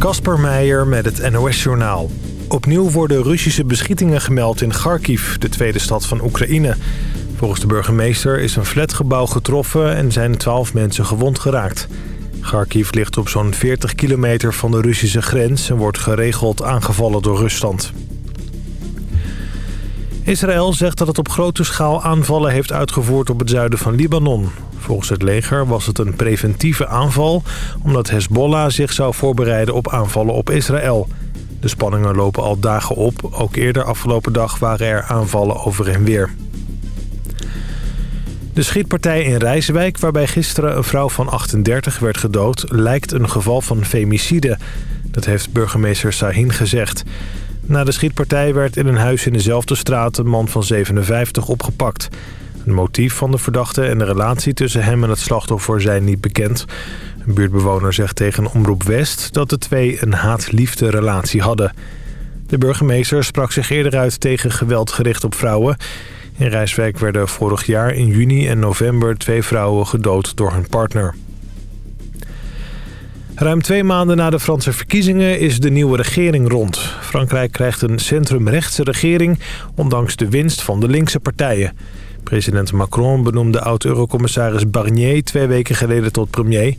Kasper Meijer met het NOS-journaal. Opnieuw worden Russische beschietingen gemeld in Kharkiv, de tweede stad van Oekraïne. Volgens de burgemeester is een flatgebouw getroffen en zijn twaalf mensen gewond geraakt. Kharkiv ligt op zo'n 40 kilometer van de Russische grens... en wordt geregeld aangevallen door Rusland. Israël zegt dat het op grote schaal aanvallen heeft uitgevoerd op het zuiden van Libanon. Volgens het leger was het een preventieve aanval... omdat Hezbollah zich zou voorbereiden op aanvallen op Israël. De spanningen lopen al dagen op. Ook eerder afgelopen dag waren er aanvallen over en weer. De schietpartij in Rijswijk, waarbij gisteren een vrouw van 38 werd gedood... lijkt een geval van femicide. Dat heeft burgemeester Sahin gezegd. Na de schietpartij werd in een huis in dezelfde straat een man van 57 opgepakt. Het motief van de verdachte en de relatie tussen hem en het slachtoffer zijn niet bekend. Een buurtbewoner zegt tegen Omroep West dat de twee een haat-liefde relatie hadden. De burgemeester sprak zich eerder uit tegen geweld gericht op vrouwen. In Rijswijk werden vorig jaar in juni en november twee vrouwen gedood door hun partner. Ruim twee maanden na de Franse verkiezingen is de nieuwe regering rond. Frankrijk krijgt een centrumrechtse regering, ondanks de winst van de linkse partijen. President Macron benoemde oud-eurocommissaris Barnier twee weken geleden tot premier.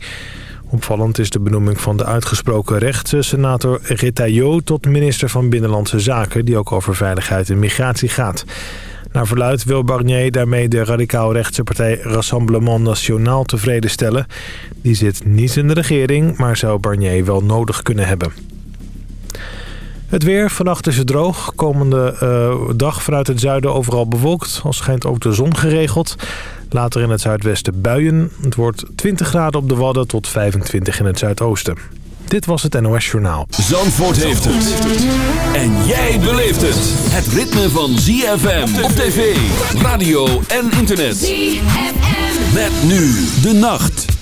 Opvallend is de benoeming van de uitgesproken rechtse senator Retailleau tot minister van Binnenlandse Zaken... die ook over veiligheid en migratie gaat. Naar verluid wil Barnier daarmee de radicaal-rechtse partij Rassemblement National tevreden stellen. Die zit niet in de regering, maar zou Barnier wel nodig kunnen hebben. Het weer, vannacht is het droog. Komende uh, dag vanuit het zuiden overal bewolkt. Al schijnt ook de zon geregeld. Later in het zuidwesten buien. Het wordt 20 graden op de Wadden tot 25 in het zuidoosten. Dit was het NOS Journaal. Zandvoort heeft het. En jij beleeft het. Het ritme van ZFM op tv, radio en internet. ZFM. Met nu de nacht.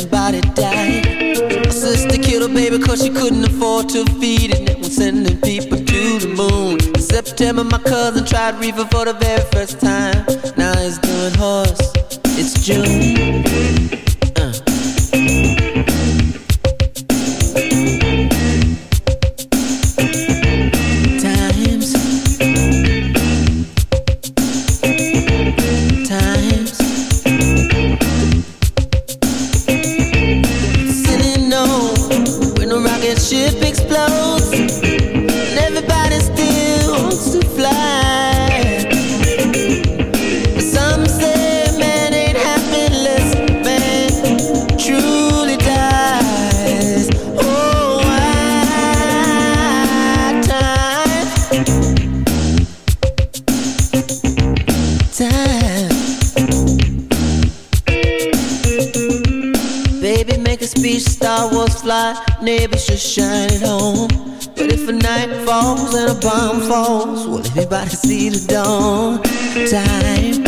Somebody died. My sister killed her baby cause she couldn't afford to feed it. And was sending people to the moon. In September, my cousin tried reefer for the very first time. Now he's doing horse. It's June. Everybody see the dawn time.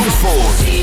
Zandvoort.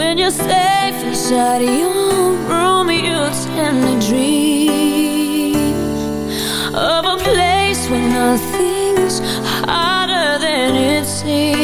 When you're safe inside your room You tend to dream Of a place where nothing's harder than it seems.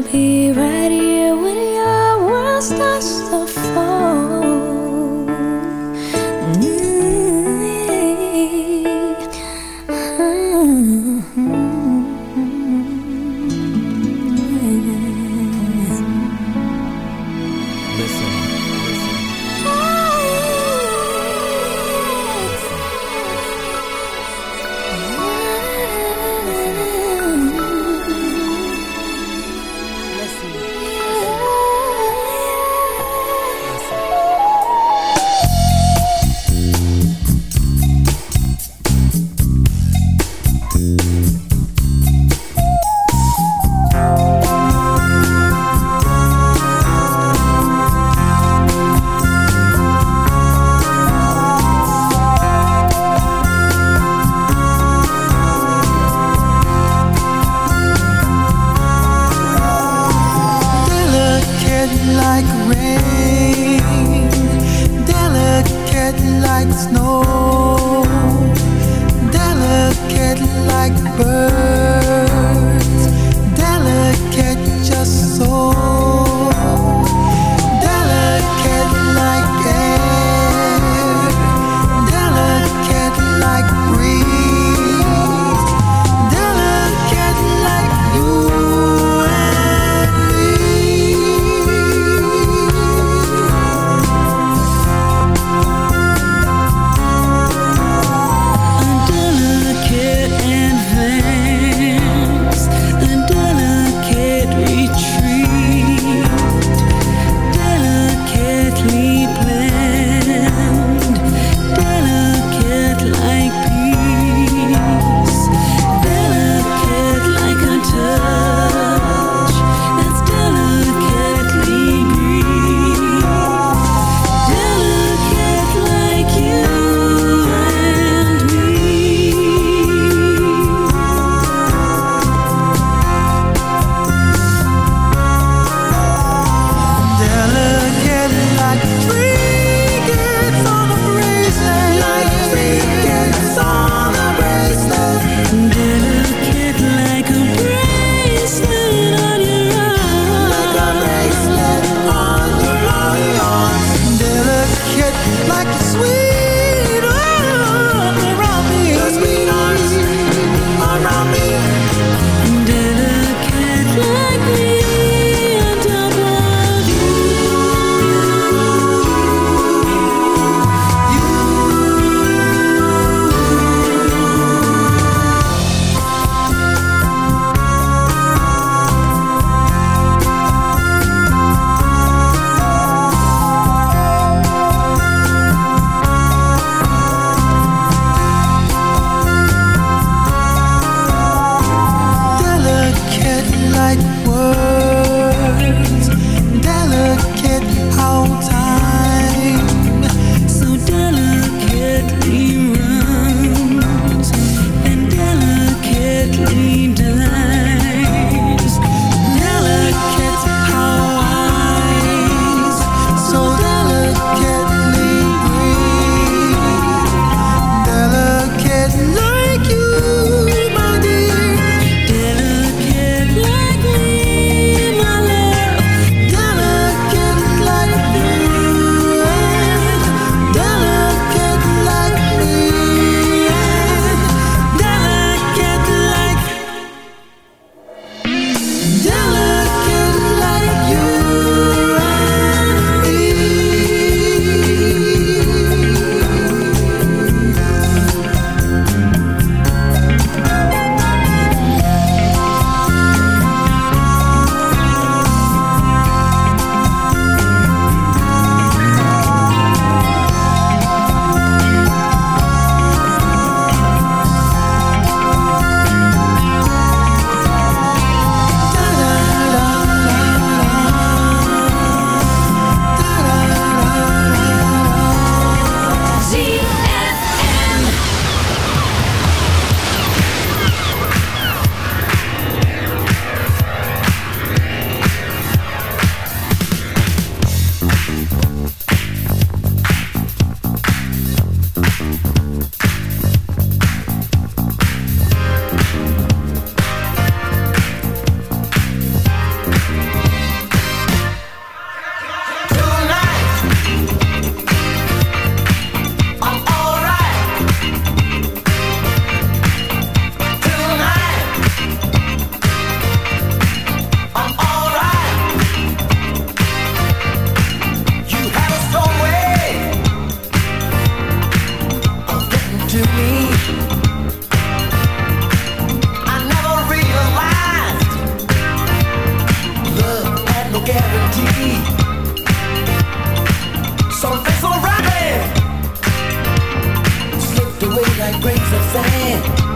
I'll be right the way like grains of sand.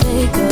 Eens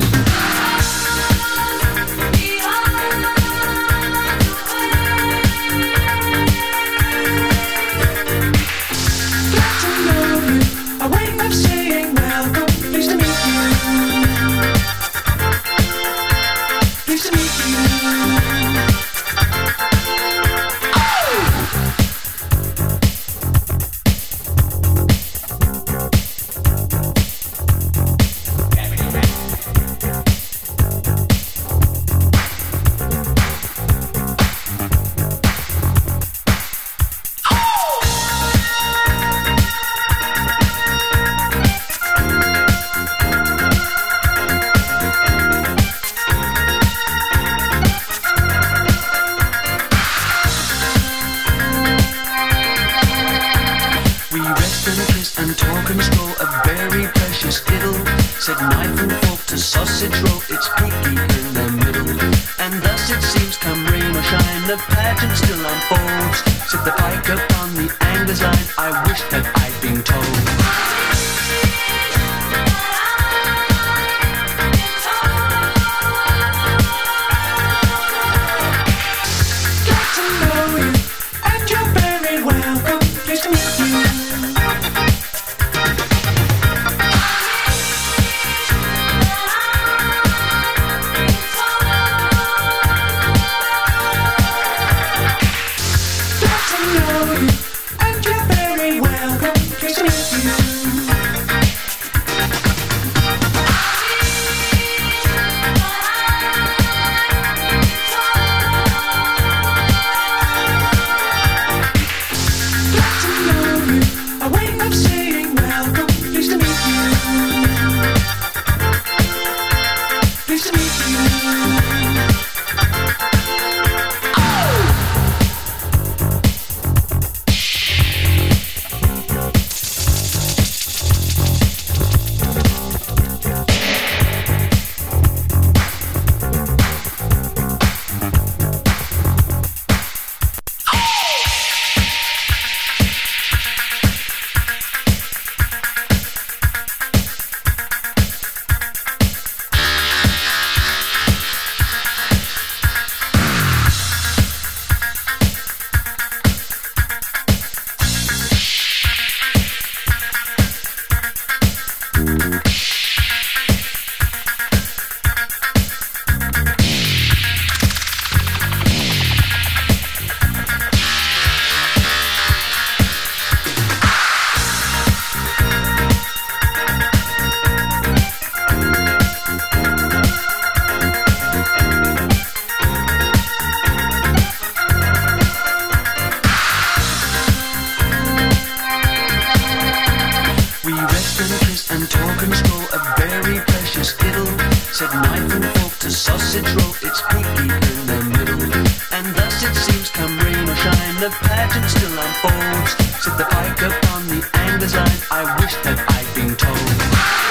Seems come rain or shine, the pageant still unfolds. Set the pike upon the angler's line. I wish that I'd been told.